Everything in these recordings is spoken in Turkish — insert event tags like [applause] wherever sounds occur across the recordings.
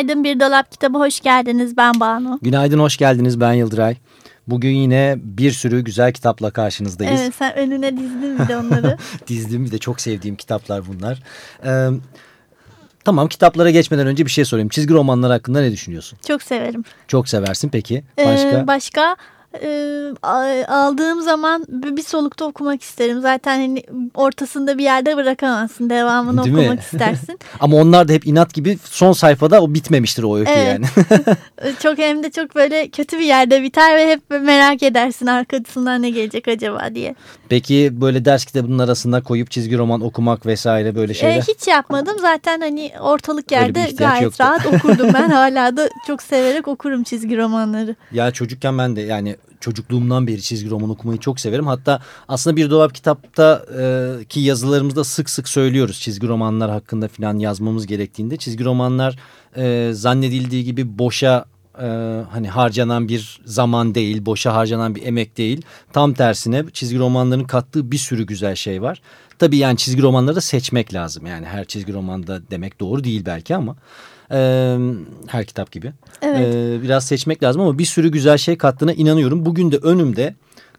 Günaydın Bir Dolap Kitabı hoş geldiniz ben Banu. Günaydın hoş geldiniz ben Yıldıray. Bugün yine bir sürü güzel kitapla karşınızdayız. Evet sen önüne dizdin bir de onları. [laughs] Dizdim bir de çok sevdiğim kitaplar bunlar. Ee, tamam kitaplara geçmeden önce bir şey sorayım. Çizgi romanlar hakkında ne düşünüyorsun? Çok severim. Çok seversin peki. Başka? Ee, başka e, aldığım zaman bir solukta okumak isterim. Zaten hani ortasında bir yerde bırakamazsın. Devamını Değil okumak mi? istersin. [laughs] Ama onlar da hep inat gibi son sayfada o bitmemiştir o öykü Evet. yani. [laughs] çok hem de çok böyle kötü bir yerde biter ve hep merak edersin arkasından ne gelecek acaba diye. Peki böyle ders kitabının arasında koyup çizgi roman okumak vesaire böyle Ee, şeyler. hiç yapmadım. Zaten hani ortalık yerde gayet yoktu. rahat [laughs] okurdum ben. Hala da çok severek okurum çizgi romanları. Ya çocukken ben de yani çocukluğumdan beri çizgi roman okumayı çok severim. Hatta aslında bir dolap kitapta e, ki yazılarımızda sık sık söylüyoruz çizgi romanlar hakkında falan yazmamız gerektiğinde. Çizgi romanlar e, zannedildiği gibi boşa e, hani harcanan bir zaman değil, boşa harcanan bir emek değil. Tam tersine çizgi romanların kattığı bir sürü güzel şey var. Tabii yani çizgi romanları da seçmek lazım. Yani her çizgi romanda demek doğru değil belki ama e, her kitap gibi. Evet. Ee, biraz seçmek lazım ama bir sürü güzel şey kattığına inanıyorum. Bugün de önümde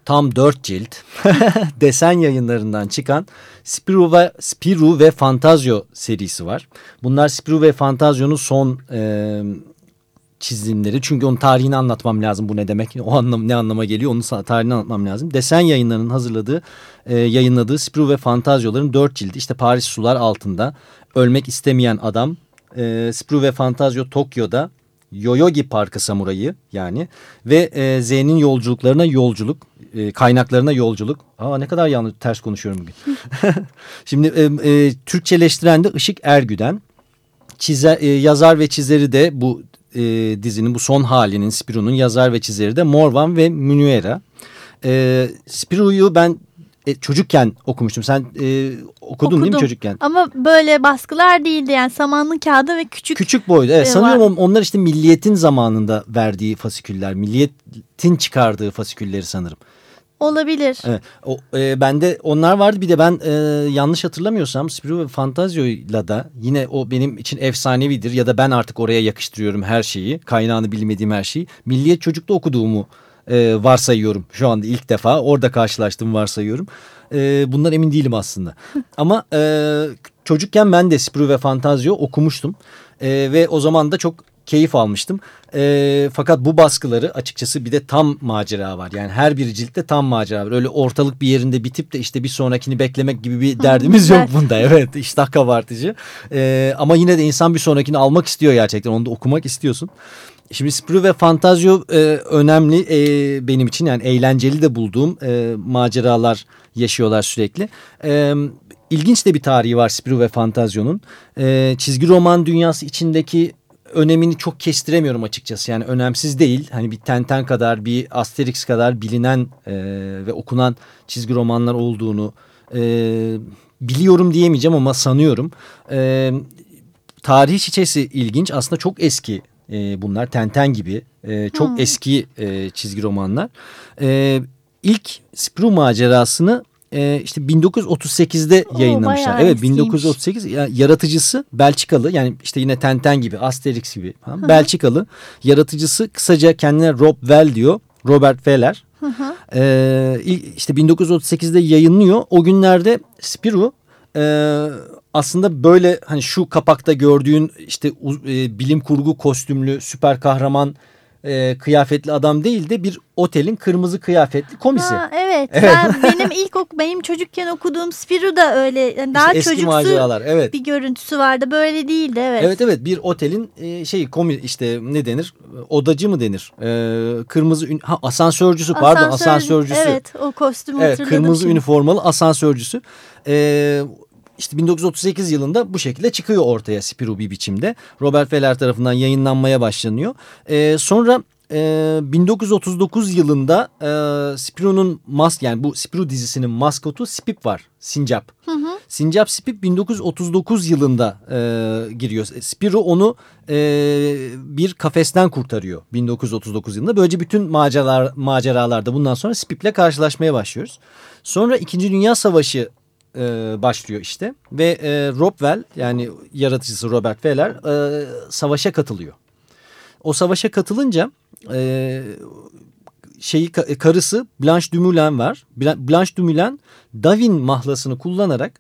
tam dört cilt [laughs] desen yayınlarından çıkan Spirou ve, Spirou ve Fantazio serisi var. Bunlar Spirou ve Fantazio'nun son e, çizimleri. Çünkü onun tarihini anlatmam lazım bu ne demek. O anlam ne anlama geliyor onun tarihini anlatmam lazım. Desen yayınlarının hazırladığı e, yayınladığı Spirou ve Fantazio'ların dört cildi. İşte Paris sular altında ölmek istemeyen adam e, Spirou ve Fantazio Tokyo'da Yoyogi Parkı Samurayı yani ve e, Z'nin yolculuklarına yolculuk e, kaynaklarına yolculuk. Aa ne kadar yanlış ters konuşuyorum bugün. [laughs] Şimdi e, e, Türkçeleştiren de Işık Ergüden. Çizer, e, yazar ve çizeri de bu e, dizinin bu son halinin Spirou'nun yazar ve çizeri de Morvan ve Münuera. E, Spirou'yu ben e, çocukken okumuştum. Sen e, okudun değil mi Okudum. çocukken? Ama böyle baskılar değildi yani samanlı kağıdı ve küçük. Küçük boyda. Evet, e, sanıyorum var. on- onlar işte milliyetin zamanında verdiği fasiküller. Milliyetin çıkardığı fasikülleri sanırım. Olabilir. Evet, o, e, bende onlar vardı bir de ben e, yanlış hatırlamıyorsam Spirou ve Fantazio'yla da yine o benim için efsanevidir ya da ben artık oraya yakıştırıyorum her şeyi kaynağını bilmediğim her şeyi. Milliyet Çocuk'ta okuduğumu e, varsayıyorum şu anda ilk defa orada karşılaştım varsayıyorum. E, bundan emin değilim aslında [laughs] ama e, çocukken ben de Spirou ve Fantazio okumuştum E, ve o zaman da çok keyif almıştım. E, fakat bu baskıları açıkçası bir de tam macera var. Yani her bir ciltte tam macera var. Öyle ortalık bir yerinde bitip de işte bir sonrakini beklemek gibi bir [laughs] derdimiz yok bunda. Evet iştah kabartıcı. E, ama yine de insan bir sonrakini almak istiyor gerçekten. Onu da okumak istiyorsun. Şimdi Spirou ve Fantazio e, önemli e, benim için yani eğlenceli de bulduğum e, maceralar yaşıyorlar sürekli. E, ilginç de bir tarihi var Spirou ve Fantazio'nun. E, çizgi roman dünyası içindeki önemini çok kestiremiyorum açıkçası. Yani önemsiz değil. Hani bir Tenten kadar bir Asterix kadar bilinen e, ve okunan çizgi romanlar olduğunu e, biliyorum diyemeyeceğim ama sanıyorum. E, tarihi çiçeği ilginç. Aslında çok eski e, bunlar. Tenten gibi e, çok Hmm. eski e, çizgi romanlar. E, ilk Spirou macerasını e, işte 1938'de Oo, yayınlamışlar. Evet eskiymiş. 1938 ya- yaratıcısı Belçikalı yani işte yine Tenten gibi Asterix gibi falan, Belçikalı. Yaratıcısı kısaca kendine Rob Well diyor. Robert Weller. Ee, il- işte 1938'de yayınlıyor. O günlerde Spirou e, aslında böyle hani şu kapakta gördüğün işte e, bilim kurgu kostümlü süper kahraman e, kıyafetli adam değil de bir otelin kırmızı kıyafetli komisi. Ha, evet. [laughs] Ben, benim ilk ok benim çocukken okuduğum Spirou da öyle yani daha İşte çocuksu maceralar evet. bir görüntüsü vardı. Böyle değildi evet. Evet evet bir otelin e, şey komi işte ne denir odacı mı denir e, kırmızı ha, asansörcüsü pardon Asansör- asansörcüsü Evet o kostümü evet kırmızı şimdi. üniformalı asansörcüsü e, işte 1938 yılında bu şekilde çıkıyor ortaya Spirou bir biçimde Robert Feller tarafından yayınlanmaya başlanıyor e, sonra e, 1939 yılında e, Spirou'nun mas yani bu Spirou dizisinin maskotu Spip var Sincap. Hı hı. Sincap Spip 1939 yılında e, giriyor. Spirou onu e, bir kafesten kurtarıyor 1939 yılında. Böylece bütün maceralar, maceralarda bundan sonra Spip'le karşılaşmaya başlıyoruz. Sonra İkinci Dünya Savaşı e, başlıyor işte. Ve e, Robwell yani yaratıcısı Robert Feller e, savaşa katılıyor. O savaşa katılınca e, şeyi ka- karısı Blanche Dumoulin var. Bla- Blanche Dumoulin Davin mahlasını kullanarak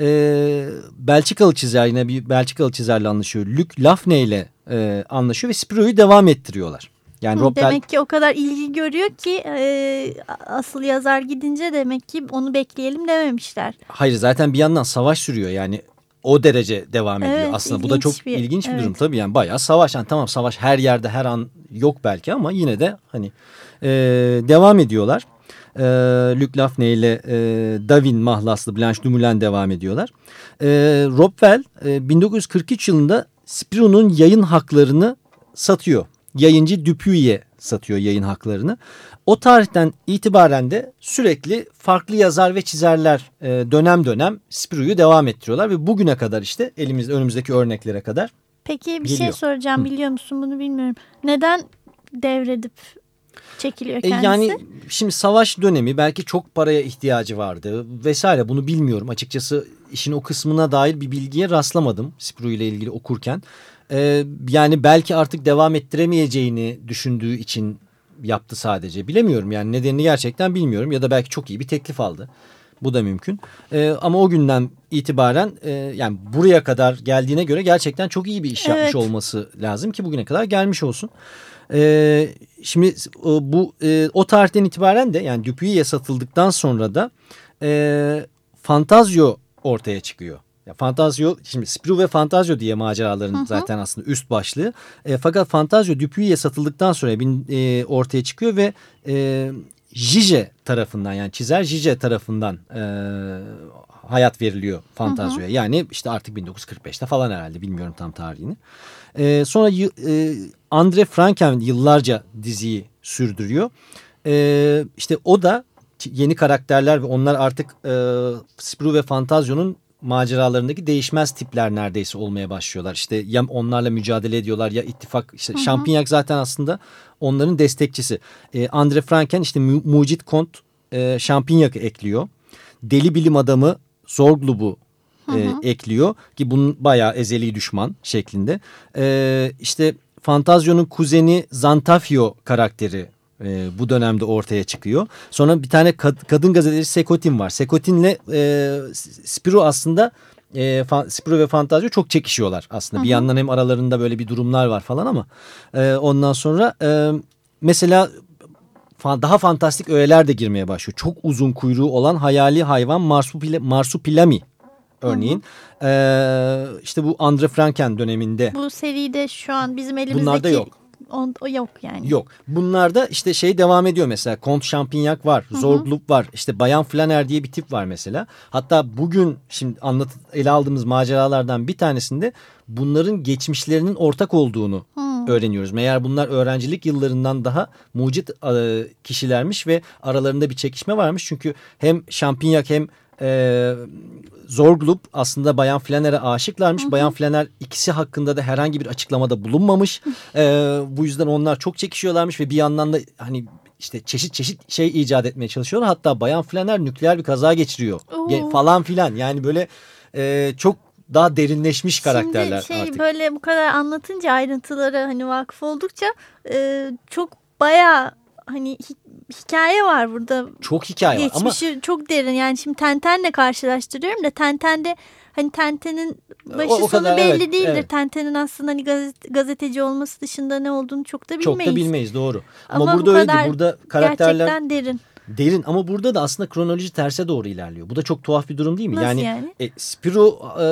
e, Belçikalı çizer yine bir Belçikalı çizerle anlaşıyor. Luc Lafne ile e, anlaşıyor ve Spiro'yu devam ettiriyorlar. Yani Hı, Rob Demek ki o kadar ilgi görüyor ki e, asıl yazar gidince demek ki onu bekleyelim dememişler. hayır zaten bir yandan savaş sürüyor yani o derece devam ediyor Evet, aslında. Bu da çok bir- ilginç bir evet. durum tabii yani bayağı savaş. Yani tamam savaş her yerde her an yok belki ama yine de hani e, devam ediyorlar. E, Luc Lafne ile e, Davin mahlaslı Blanche Dumoulin devam ediyorlar. E, Robwell e, 1943 yılında Spiro'nun yayın haklarını satıyor. Yayıncı Dupuy'e satıyor yayın haklarını. O tarihten itibaren de sürekli farklı yazar ve çizerler e, dönem dönem Spiro'yu devam ettiriyorlar ve bugüne kadar işte elimizde önümüzdeki örneklere kadar Peki bir şey Geliyor. soracağım biliyor musun bunu bilmiyorum. Neden devredip çekiliyor E, kendisi? yani şimdi savaş dönemi belki çok paraya ihtiyacı vardı vesaire bunu bilmiyorum. Açıkçası işin o kısmına dair bir bilgiye rastlamadım Spiro ile ilgili okurken. E, yani belki artık devam ettiremeyeceğini düşündüğü için yaptı sadece. Bilemiyorum yani nedenini gerçekten bilmiyorum ya da belki çok iyi bir teklif aldı. Bu da mümkün. E, ama o günden itibaren e, yani buraya kadar geldiğine göre gerçekten çok iyi bir iş yapmış Evet. olması lazım ki bugüne kadar gelmiş olsun. E, şimdi e, bu e, o tarihten itibaren de yani Dupuy'ye satıldıktan sonra da e, Fantazio ortaya çıkıyor. Ya Fantazio şimdi Spirou ve Fantazio diye maceraların zaten aslında üst başlığı. E, fakat Fantazio Dupuy'ye satıldıktan sonra bin, e, ortaya çıkıyor ve e, Jije tarafından yani çizer Jije tarafından e, hayat veriliyor Fantazio'ya. Yani işte artık 1945'te falan herhalde bilmiyorum tam tarihini. E, sonra e, Andre Franken yıllarca diziyi sürdürüyor. E, işte o da yeni karakterler ve onlar artık e, Spirou ve Fantazio'nun maceralarındaki değişmez tipler neredeyse olmaya başlıyorlar. İşte ya onlarla mücadele ediyorlar ya ittifak. işte Champignac zaten aslında onların destekçisi. E, Andre Franken işte Mu- Mucit Kont e, Champignac'ı ekliyor. Deli bilim adamı Zorglub'u e, ekliyor ki bunun bayağı ezeli düşman şeklinde. E, işte Fantazio'nun kuzeni Zantafio karakteri e, bu dönemde ortaya çıkıyor. Sonra bir tane kad- kadın gazeteci Sekotin var. Sekotin'le e, Spiro aslında e, Spiro ve Fantazio çok çekişiyorlar aslında. Bir yandan hem aralarında böyle bir durumlar var falan ama e, ondan sonra e, mesela daha fantastik öğeler de girmeye başlıyor. Çok uzun kuyruğu olan hayali hayvan marsupila- marsupilami örneğin. E, işte bu Andre Franken döneminde Bu seride şu an bizim elimizdeki... Bunlarda yok. On, o yok yani. Yok. Bunlarda işte şey devam ediyor mesela. Kont Champignac var. Zorglub var. İşte Bayan Flaner diye bir tip var mesela. Hatta bugün şimdi anlat ele aldığımız maceralardan bir tanesinde bunların geçmişlerinin ortak olduğunu öğreniyoruz. Meğer bunlar öğrencilik yıllarından daha mucit e, kişilermiş ve aralarında bir çekişme varmış. Çünkü hem Champignac hem e, Zorglub aslında Bayan Flaner'e aşıklarmış. Bayan Flaner ikisi hakkında da herhangi bir açıklamada bulunmamış. [laughs] E, bu yüzden onlar çok çekişiyorlarmış ve bir yandan da hani işte çeşit çeşit şey icat etmeye çalışıyorlar. Hatta Bayan Flaner nükleer bir kaza geçiriyor Oo. Falan filan. Yani böyle e, çok daha derinleşmiş karakterler Şimdi şey artık. böyle bu kadar anlatınca ayrıntılara hani vakıf oldukça e, çok baya hani hikaye var burada. Çok hikaye var ama Geçmişi çok derin yani şimdi Tenten'le karşılaştırıyorum da Tenten'de hani Tenten'in başı O- o sonu kadar, belli evet, değildir. evet. Tenten'in aslında hani gazete- gazeteci olması dışında ne olduğunu çok da bilmeyiz. Çok da bilmeyiz doğru. Ama, Ama bu burada öyle kadar değil. Burada karakterler Gerçekten derin. derin ama burada da aslında kronoloji terse doğru ilerliyor. Bu da çok tuhaf bir durum değil mi? Nasıl yani, yani? E, Spiro e,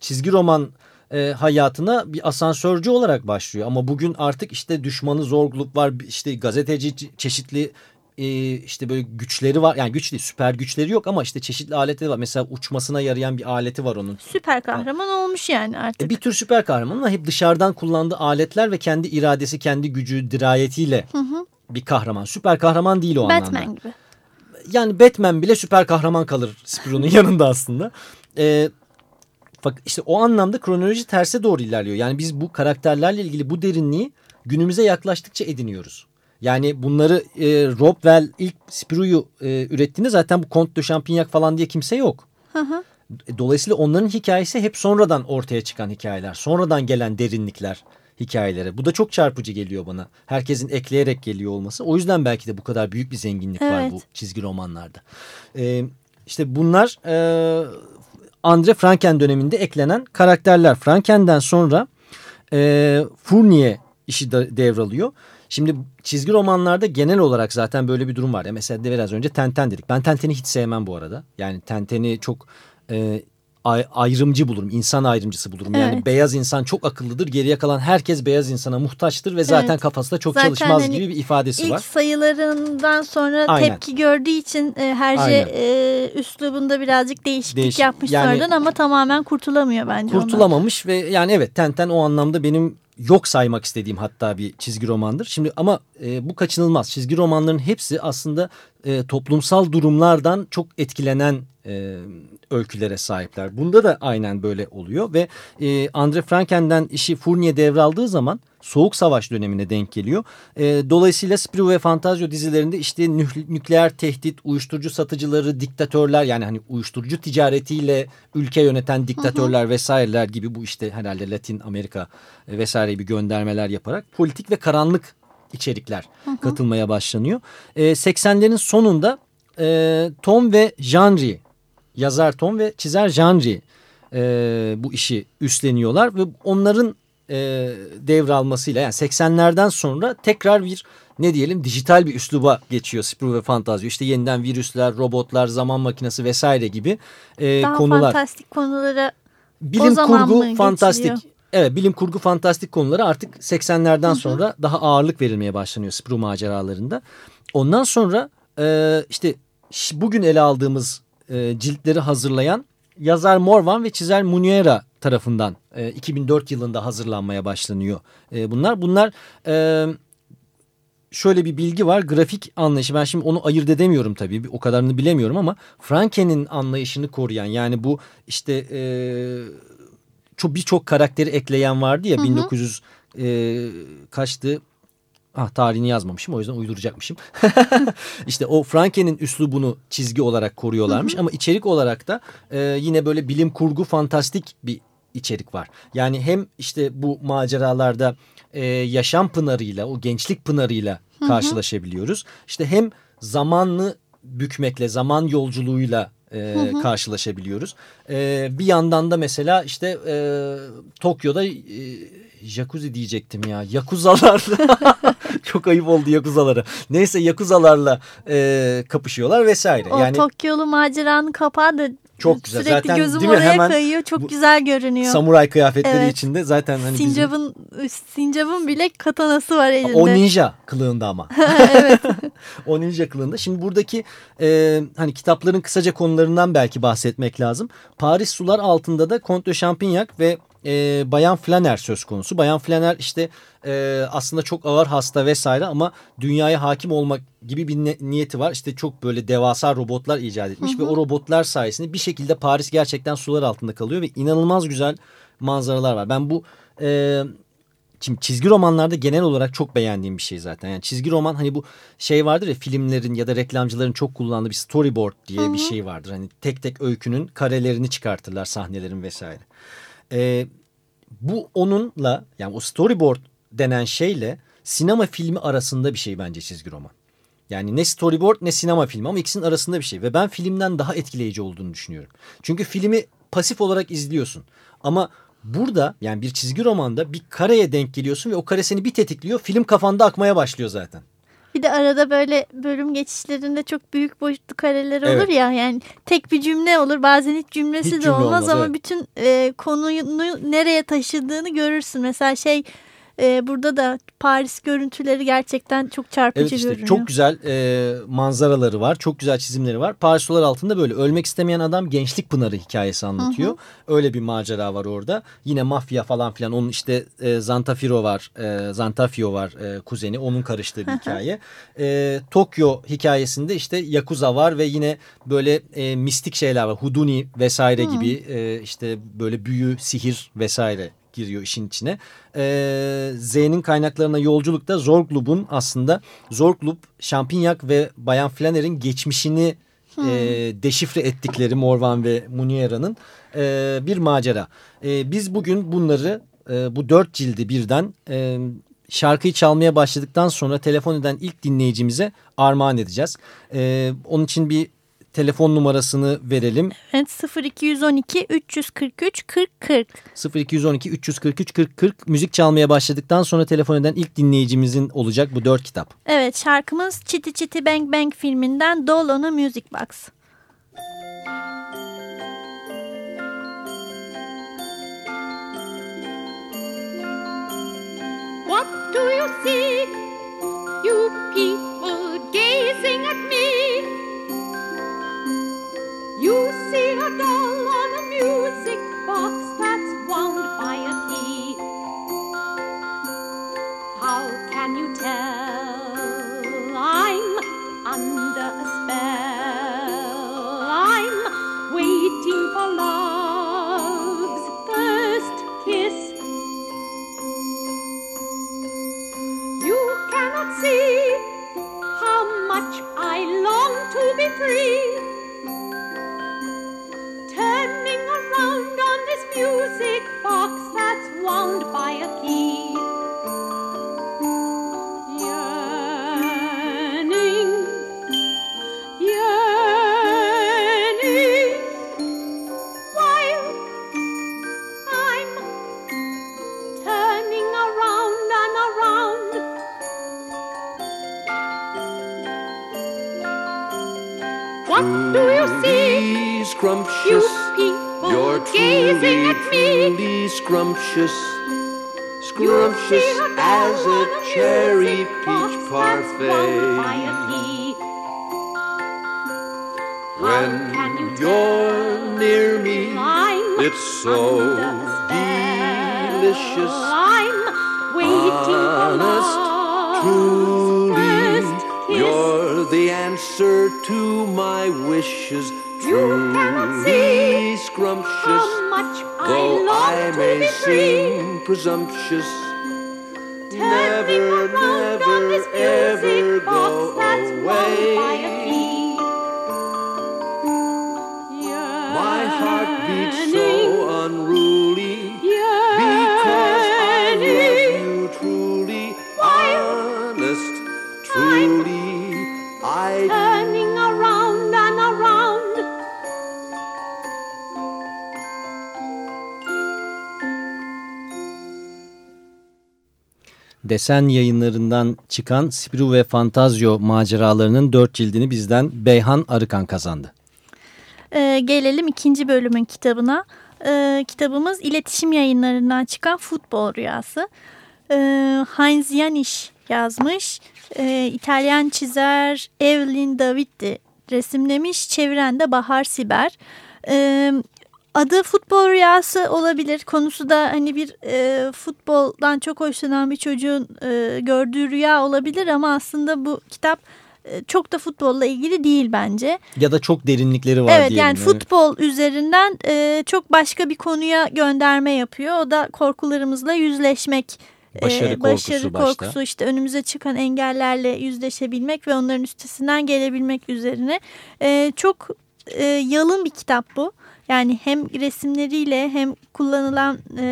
çizgi roman e, hayatına bir asansörcü olarak başlıyor. Ama bugün artık işte düşmanı zorluk var. işte gazeteci çe- çeşitli e, işte böyle güçleri var. Yani güç değil süper güçleri yok ama işte çeşitli aletleri var. Mesela uçmasına yarayan bir aleti var onun. Süper kahraman olmuş yani artık. E, bir tür süper kahraman ama hep dışarıdan kullandığı aletler ve kendi iradesi, kendi gücü, dirayetiyle bir kahraman. Süper kahraman değil o anlamda. Batman gibi. Yani Batman bile süper kahraman kalır Spiro'nun [laughs] yanında aslında. Ee, fakat işte o anlamda kronoloji terse doğru ilerliyor. Yani biz bu karakterlerle ilgili bu derinliği günümüze yaklaştıkça ediniyoruz. Yani bunları e, Rob Well ilk Spiro'yu e, ürettiğinde zaten bu Comte de Champignac falan diye kimse yok. Hı hı. E, Dolayısıyla onların hikayesi hep sonradan ortaya çıkan hikayeler. Sonradan gelen derinlikler hikayeleri. Bu da çok çarpıcı geliyor bana. Herkesin ekleyerek geliyor olması. O yüzden belki de bu kadar büyük bir zenginlik var Evet. bu çizgi romanlarda. Ee, işte bunlar e, Andre Franken döneminde eklenen karakterler. Franken'den sonra e, Fournier işi de devralıyor. Şimdi çizgi romanlarda genel olarak zaten böyle bir durum var. Ya mesela de biraz önce Tenten dedik. Ben Tenten'i hiç sevmem bu arada. Yani Tenten'i çok e, ayrımcı bulurum. İnsan ayrımcısı bulurum. Yani Evet. beyaz insan çok akıllıdır. Geriye kalan herkes beyaz insana muhtaçtır ve zaten Evet. kafasında çok Zaten çalışmaz hani gibi bir ifadesi İlk var. sayılarından sonra Aynen. tepki gördüğü için e, Herce e, üslubunda birazcık değişiklik Değişik. yapmış Yani- sonradan ama tamamen kurtulamıyor bence ondan. Kurtulamamış ve yani evet Tenten o anlamda benim yok saymak istediğim hatta bir çizgi romandır. Şimdi ama e, bu kaçınılmaz. Çizgi romanların hepsi aslında e, toplumsal durumlardan çok etkilenen e, öykülere sahipler. Bunda da aynen böyle oluyor ve e, Andre Franken'den işi Fournier devraldığı zaman Soğuk Savaş dönemine denk geliyor. E, dolayısıyla Spirou ve Fantazio dizilerinde işte nük- nükleer tehdit, uyuşturucu satıcıları, diktatörler yani hani uyuşturucu ticaretiyle ülke yöneten diktatörler vesaireler gibi bu işte herhalde Latin Amerika e, vesaire bir göndermeler yaparak politik ve karanlık içerikler katılmaya başlanıyor. E, 80'lerin sonunda e, Tom ve Janri yazar Tom ve çizer Janri e, bu işi üstleniyorlar ve onların e, devralmasıyla yani 80'lerden sonra tekrar bir ne diyelim dijital bir üsluba geçiyor Spirou ve Fantazio. İşte yeniden virüsler, robotlar, zaman makinesi vesaire gibi e, Daha konular. fantastik konulara Bilim kurgu fantastik. Evet bilim kurgu fantastik konulara artık 80'lerden sonra daha ağırlık verilmeye başlanıyor Spirou maceralarında. Ondan sonra e, işte bugün ele aldığımız e, ciltleri hazırlayan yazar Morvan ve çizer Muniera tarafından e, 2004 yılında hazırlanmaya başlanıyor e, bunlar. Bunlar e, şöyle bir bilgi var grafik anlayışı ben şimdi onu ayırt edemiyorum tabii o kadarını bilemiyorum ama Franken'in anlayışını koruyan yani bu işte e, çok birçok karakteri ekleyen vardı ya 1900 e, kaçtı Ah tarihini yazmamışım o yüzden uyduracakmışım. [laughs] işte o Franken'in üslubunu çizgi olarak koruyorlarmış ama içerik olarak da e, yine böyle bilim kurgu fantastik bir içerik var. Yani hem işte bu maceralarda e, yaşam pınarıyla o gençlik pınarıyla karşılaşabiliyoruz. İşte hem zamanlı bükmekle zaman yolculuğuyla e, karşılaşabiliyoruz. E, bir yandan da mesela işte e, Tokyo'da e, jacuzzi diyecektim ya. Yakuzalar. [laughs] Çok ayıp oldu yakuzalara. Neyse yakuzalarla e, kapışıyorlar vesaire. o yani Tokyo'lu maceranın kapağı da Çok güzel. sürekli Zaten gözüm değil mi? oraya Hemen kayıyor. Çok bu güzel görünüyor. samuray kıyafetleri Evet. içinde zaten hani bizim Sincap'ın Sincap'ın bile katanası var elinde. o ninja kılığında ama. [laughs] [laughs] o ninja kılığında. Şimdi buradaki e, hani kitapların kısaca konularından belki bahsetmek lazım. Paris sular altında da Comte de Champignac ve e, Bayan Flaner söz konusu. Bayan Flaner işte e, aslında çok ağır hasta vesaire ama dünyaya hakim olmak gibi bir niyeti var. İşte çok böyle devasa robotlar icat etmiş ve o robotlar sayesinde bir şekilde Paris gerçekten sular altında kalıyor ve inanılmaz güzel manzaralar var. Ben bu e, Şimdi çizgi romanlarda genel olarak çok beğendiğim bir şey zaten. Yani çizgi roman hani bu şey vardır ya filmlerin ya da reklamcıların çok kullandığı bir storyboard diye bir şey vardır. Hani tek tek öykünün karelerini çıkartırlar sahnelerin vesaire. Ee, bu onunla yani o storyboard denen şeyle sinema filmi arasında bir şey bence çizgi roman. Yani ne storyboard ne sinema filmi ama ikisinin arasında bir şey. Ve ben filmden daha etkileyici olduğunu düşünüyorum. Çünkü filmi pasif olarak izliyorsun. Ama burada yani bir çizgi romanda bir kareye denk geliyorsun ve o kare seni bir tetikliyor. Film kafanda akmaya başlıyor zaten. Bir de arada böyle bölüm geçişlerinde çok büyük boyutlu kareler olur Evet. ya yani tek bir cümle olur bazen hiç cümlesi Hiç de cümle olmaz, olmaz, ama evet. bütün e, konuyu nereye taşıdığını görürsün. Mesela şey e, burada da Paris görüntüleri gerçekten çok çarpıcı Evet işte görünüyor. çok güzel e, manzaraları var. Çok güzel çizimleri var. Paris Sular altında böyle ölmek istemeyen adam gençlik pınarı hikayesi anlatıyor. Öyle bir macera var orada. Yine mafya falan filan. Onun işte e, Zantafiro var. E, Zantafio var e, kuzeni. Onun karıştığı bir hikaye. E, Tokyo hikayesinde işte Yakuza var ve yine böyle e, mistik şeyler var. Huduni vesaire gibi e, işte böyle büyü, sihir vesaire giriyor işin içine. Ee, Z'nin kaynaklarına yolculukta Zorglub'un aslında Zorglub, Champignac ve Bayan Flanner'in geçmişini e, deşifre ettikleri Morvan ve Muniera'nın e, bir macera. E, biz bugün bunları e, bu dört cildi birden e, şarkıyı çalmaya başladıktan sonra telefon eden ilk dinleyicimize armağan edeceğiz. E, onun için bir telefon numarasını verelim. Evet 0212 343 40 40. 0212 343 40 40 müzik çalmaya başladıktan sonra telefon eden ilk dinleyicimizin olacak bu dört kitap. Evet şarkımız Chitty Chitty Bang Bang filminden Doll on a Music Box. What do you see, you people gazing at me? You see a doll on a music box that's wound by a key. How can you tell? I'm under a spell. I'm waiting for love's first kiss. You cannot see how much I long to be free. scrumptious. You You're truly, truly scrumptious. Scrumptious as a cherry peach parfait. When you're near me, it's so delicious. I'm waiting Honest, truly, you're the answer to my wishes. You cannot see scrumptious. how much I long I to may be free. seem presumptuous, never, on this never, ever music box go that's wound by a away. key. My heart beats so unruly because Desen yayınlarından çıkan Spirou ve Fantazio maceralarının dört cildini bizden Beyhan Arıkan kazandı. Ee, gelelim ikinci bölümün kitabına. Ee, kitabımız iletişim yayınlarından çıkan Futbol Rüyası. Ee, Heinz Janisch yazmış. Ee, İtalyan çizer Evelyn Davitti resimlemiş. Çeviren de Bahar Siber. Ee, adı Futbol Rüyası olabilir. Konusu da hani bir e, futboldan çok hoşlanan bir çocuğun e, gördüğü rüya olabilir ama aslında bu kitap e, çok da futbolla ilgili değil bence. Ya da çok derinlikleri var Evet diyelim. yani futbol üzerinden e, çok başka bir konuya gönderme yapıyor. O da korkularımızla yüzleşmek. e, Başarı korkusu başarı başta. korkusu işte önümüze çıkan engellerle yüzleşebilmek ve onların üstesinden gelebilmek üzerine. E, çok e, yalın bir kitap bu. Yani hem resimleriyle hem kullanılan e,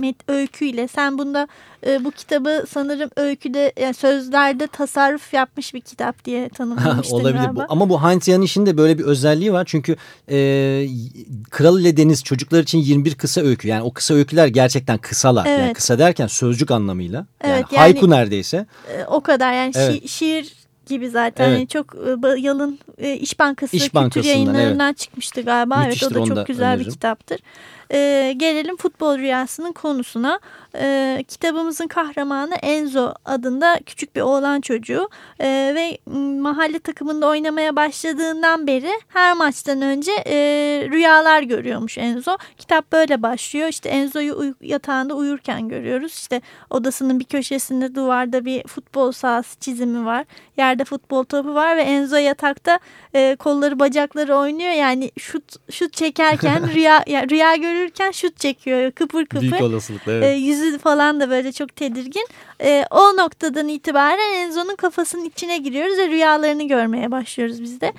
met- öyküyle sen bunda e, bu kitabı sanırım öyküde yani sözlerde tasarruf yapmış bir kitap diye [laughs] tanımlamıştın Olabilir galiba. bu. Ama bu Heinz Janish'in de böyle bir özelliği var. Çünkü e, Kral ile Deniz çocuklar için 21 kısa öykü. Yani o kısa öyküler gerçekten kısalar. Yani Evet. kısa derken sözcük anlamıyla. Evet, yani, yani- haiku neredeyse. E, o kadar yani şi- Evet. şiir gibi zaten Evet. Yani çok e, yalın e, İş Bankası İş kültür yayınlarından çıkmıştı galiba. evet Müthiştir, o da çok güzel bir öneririm. kitaptır. E, gelelim futbol rüyasının konusuna. E, kitabımızın kahramanı Enzo adında küçük bir oğlan çocuğu E, ve m, mahalle takımında oynamaya başladığından beri her maçtan önce e, rüyalar görüyormuş Enzo. Kitap böyle başlıyor. İşte Enzo'yu uy- yatağında uyurken görüyoruz. İşte odasının bir köşesinde duvarda bir futbol sahası çizimi var. Yerde futbol topu var ve Enzo yatakta e, kolları bacakları oynuyor. Yani şut şut çekerken [laughs] rüya yani rüya görürken şut çekiyor kıpır kıpır. Büyük olasılıkla evet. E, yüzü falan da böyle çok tedirgin. E, o noktadan itibaren Enzo'nun kafasının içine giriyoruz ve rüyalarını görmeye başlıyoruz biz de.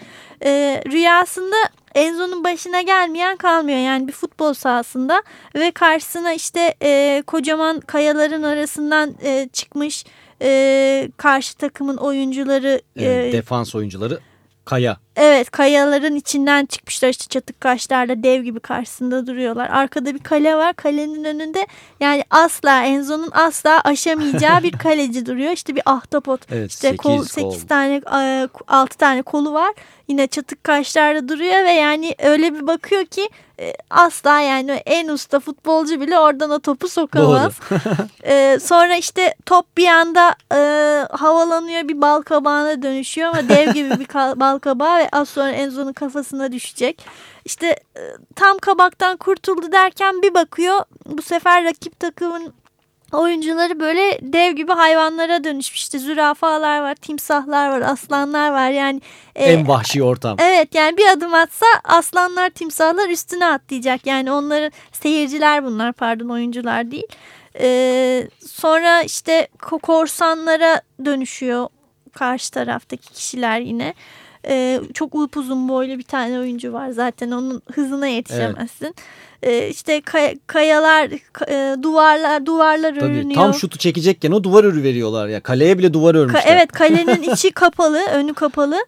E, rüyasında Enzo'nun başına gelmeyen kalmıyor. Yani bir futbol sahasında ve karşısına işte e, kocaman kayaların arasından e, çıkmış e, karşı takımın oyuncuları e, defans oyuncuları Kaya. Evet kayaların içinden çıkmışlar işte çatık kaşlarla dev gibi karşısında duruyorlar. Arkada bir kale var kalenin önünde yani asla Enzo'nun asla aşamayacağı bir [laughs] kaleci duruyor. İşte bir ahtapot Evet, işte kol, sekiz kol. 8 tane 6 tane kolu var. Yine çatık kaşlarla duruyor ve yani öyle bir bakıyor ki e, asla yani en usta futbolcu bile oradan o topu sokamaz. Ee, [laughs] sonra işte top bir anda e, havalanıyor bir bal kabağına dönüşüyor ama dev gibi bir bal kabağı ve az sonra Enzo'nun kafasına düşecek. İşte e, tam kabaktan kurtuldu derken bir bakıyor bu sefer rakip takımın oyuncuları böyle dev gibi hayvanlara dönüşmüş. İşte zürafalar var, timsahlar var, aslanlar var yani. e, En vahşi ortam. Evet yani bir adım atsa aslanlar timsahlar üstüne atlayacak. Yani onların seyirciler bunlar pardon oyuncular değil. Ee, sonra işte ko- korsanlara dönüşüyor karşı taraftaki kişiler yine. Ee, çok upuzun boylu bir tane oyuncu var zaten onun hızına yetişemezsin. Ee, işte kay- kayalar, ka- e, duvarlar, duvarlar Tabii, örünüyor. tam şutu çekecekken o duvar örü veriyorlar ya. Kaleye bile duvar Ka- örmüşler. evet kalenin [laughs] içi kapalı, önü kapalı.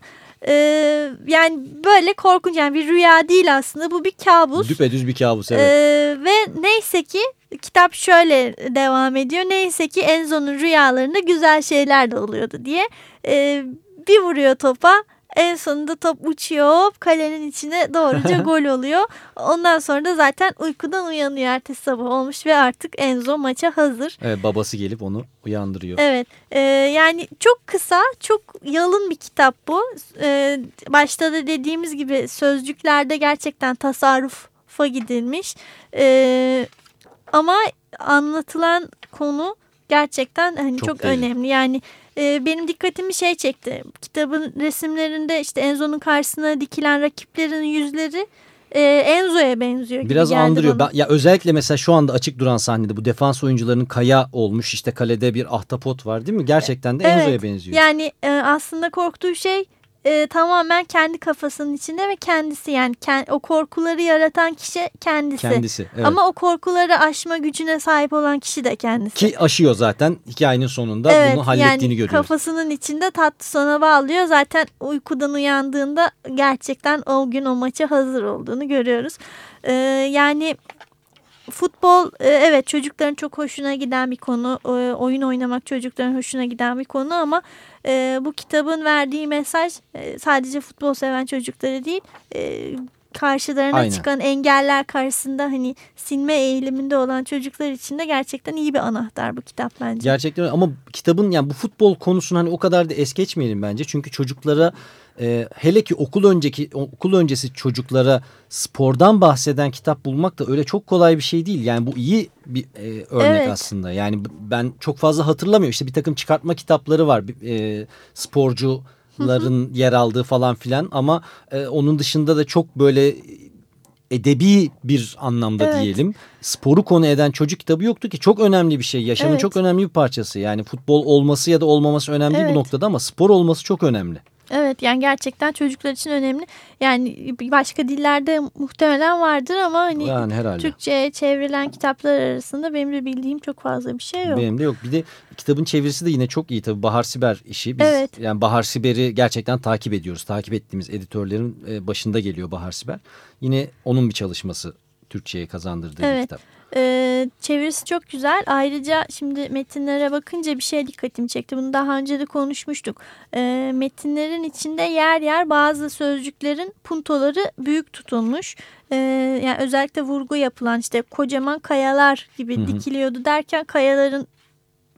Ee, yani böyle korkunç yani bir rüya değil aslında bu bir kabus. Düpedüz bir kabus evet. Ee, ve neyse ki kitap şöyle devam ediyor. Neyse ki Enzo'nun rüyalarında güzel şeyler de oluyordu diye. Ee, bir vuruyor topa. En sonunda top uçuyor kalenin içine doğruca [laughs] gol oluyor. Ondan sonra da zaten uykudan uyanıyor ertesi sabah olmuş ve artık Enzo maça hazır. Evet babası gelip onu uyandırıyor. Evet e, yani çok kısa çok yalın bir kitap bu. E, başta da dediğimiz gibi sözcüklerde gerçekten tasarrufa gidilmiş. E, ama anlatılan konu gerçekten hani Çok çok, önemli. Yani e, benim dikkatimi şey çekti. Kitabın resimlerinde işte Enzo'nun karşısına dikilen rakiplerin yüzleri e, Enzo'ya benziyor Biraz andırıyor. bana. Ben, ya özellikle mesela şu anda açık duran sahnede bu defans oyuncularının kaya olmuş işte kalede bir ahtapot var değil mi? Gerçekten de Evet. Enzo'ya benziyor. Yani e, aslında korktuğu şey e, tamamen kendi kafasının içinde ve kendisi yani kend- o korkuları yaratan kişi kendisi. Kendisi. Evet. Ama o korkuları aşma gücüne sahip olan kişi de kendisi. Ki aşıyor zaten hikayenin sonunda evet, bunu hallettiğini yani görüyoruz. kafasının içinde tatlı sona bağlıyor. Zaten uykudan uyandığında gerçekten o gün o maça hazır olduğunu görüyoruz. E, yani futbol e, evet çocukların çok hoşuna giden bir konu. E, oyun oynamak çocukların hoşuna giden bir konu ama e, bu kitabın verdiği mesaj sadece futbol seven çocukları değil karşılarına Aynen. çıkan engeller karşısında hani silme eğiliminde olan çocuklar için de gerçekten iyi bir anahtar bu kitap bence. Gerçekten ama kitabın yani bu futbol konusunu hani o kadar da es geçmeyelim bence. Çünkü çocuklara e, hele ki okul önceki okul öncesi çocuklara spordan bahseden kitap bulmak da öyle çok kolay bir şey değil. Yani bu iyi bir e, örnek Evet. aslında. Yani ben çok fazla hatırlamıyorum. İşte bir takım çıkartma kitapları var. E, sporcuların yer aldığı falan filan ama e, onun dışında da çok böyle edebi bir anlamda Evet. diyelim. Sporu konu eden çocuk kitabı yoktu ki çok önemli bir şey. Yaşamın Evet. çok önemli bir parçası. Yani futbol olması ya da olmaması önemli değil bu Evet. noktada ama spor olması çok önemli. Evet yani gerçekten çocuklar için önemli. Yani başka dillerde muhtemelen vardır ama hani Yani herhalde. Türkçe'ye çevrilen kitaplar arasında benim de bildiğim çok fazla bir şey yok. Benim de yok. Bir de kitabın çevirisi de yine çok iyi tabii. Bahar Siber işi. Biz Evet. yani Bahar Siber'i gerçekten takip ediyoruz. Takip ettiğimiz editörlerin e, başında geliyor Bahar Siber. Yine onun bir çalışması Türkçe'ye kazandırdığı bir Evet. kitap. Ee, çevirisi çok güzel. Ayrıca şimdi metinlere bakınca bir şey dikkatimi çekti. Bunu daha önce de konuşmuştuk. Ee, metinlerin içinde yer yer bazı sözcüklerin puntoları büyük tutulmuş. Ee, yani özellikle vurgu yapılan işte kocaman kayalar gibi Hı hı. dikiliyordu derken kayaların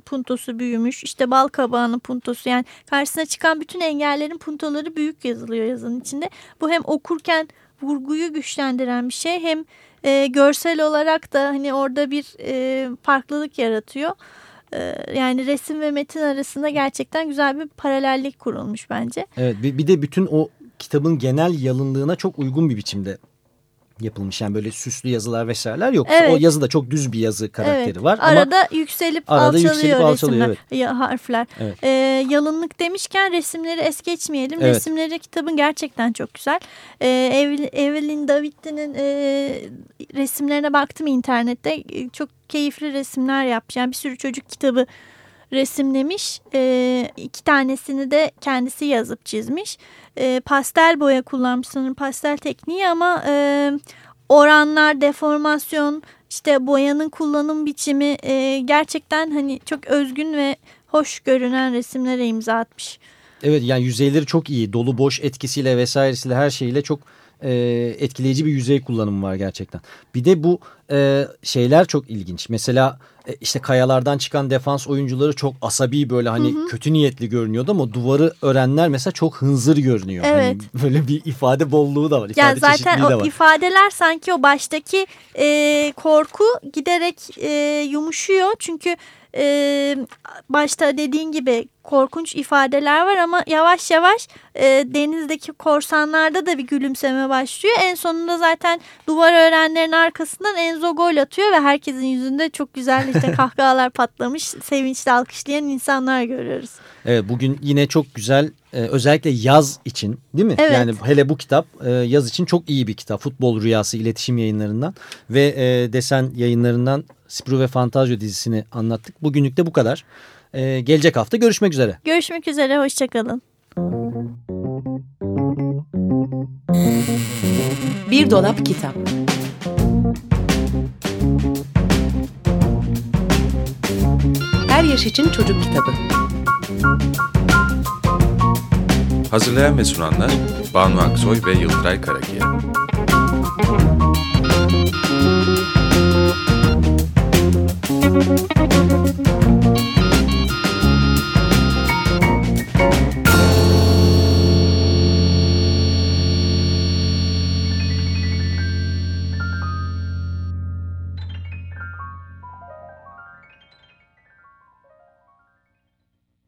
puntosu büyümüş. İşte bal kabağının puntosu yani karşısına çıkan bütün engellerin puntoları büyük yazılıyor yazının içinde. Bu hem okurken vurguyu güçlendiren bir şey hem e, görsel olarak da hani orada bir e, farklılık yaratıyor. E, yani resim ve metin arasında gerçekten güzel bir paralellik kurulmuş bence. Evet bir, bir de bütün o kitabın genel yalınlığına çok uygun bir biçimde yapılmış. Yani böyle süslü yazılar vesaireler yok. Evet. O yazıda çok düz bir yazı karakteri evet. var. Ama Arada yükselip Arada alçalıyor yükselip alçalıyor, resimler, ya, harfler. Evet. E, yalınlık demişken resimleri es geçmeyelim. Evet. Resimleri kitabın gerçekten çok güzel. E, Evelyn, Evelyn e, resimlerine baktım internette. Çok keyifli resimler yapmış. Yani bir sürü çocuk kitabı resimlemiş. E, iki tanesini de kendisi yazıp çizmiş. E, pastel boya kullanmış sanırım pastel tekniği ama e, oranlar, deformasyon, işte boyanın kullanım biçimi e, gerçekten hani çok özgün ve hoş görünen resimlere imza atmış. Evet yani yüzeyleri çok iyi. Dolu boş etkisiyle vesairesiyle her şeyle çok e, etkileyici bir yüzey kullanımı var gerçekten. Bir de bu e, şeyler çok ilginç. Mesela e, işte kayalardan çıkan defans oyuncuları çok asabi böyle hani kötü niyetli görünüyordu ama duvarı örenler mesela çok hınzır görünüyor. Evet. Hani [laughs] böyle bir ifade bolluğu da var. ifade Ya zaten de o var. ifadeler sanki o baştaki e, korku giderek e, yumuşuyor. Çünkü e, başta dediğin gibi korkunç ifadeler var ama yavaş yavaş e, denizdeki korsanlarda da bir gülümseme başlıyor. En sonunda zaten duvar öğrenlerin arkasından Enzo gol atıyor ve herkesin yüzünde çok güzel işte [laughs] kahkahalar patlamış, sevinçle alkışlayan insanlar görüyoruz. Evet bugün yine çok güzel e, özellikle yaz için değil mi? Evet. Yani hele bu kitap e, yaz için çok iyi bir kitap. Futbol Rüyası iletişim yayınlarından ve e, desen yayınlarından Spru ve Fantazio dizisini anlattık. Bugünlük de bu kadar. E, gelecek hafta görüşmek üzere. Görüşmek üzere, hoşçakalın. Bir dolap kitap. Her yaş için çocuk kitabı. Hazırlayan ve sunanlar Banu Aksoy ve Yıldıray Karakiya.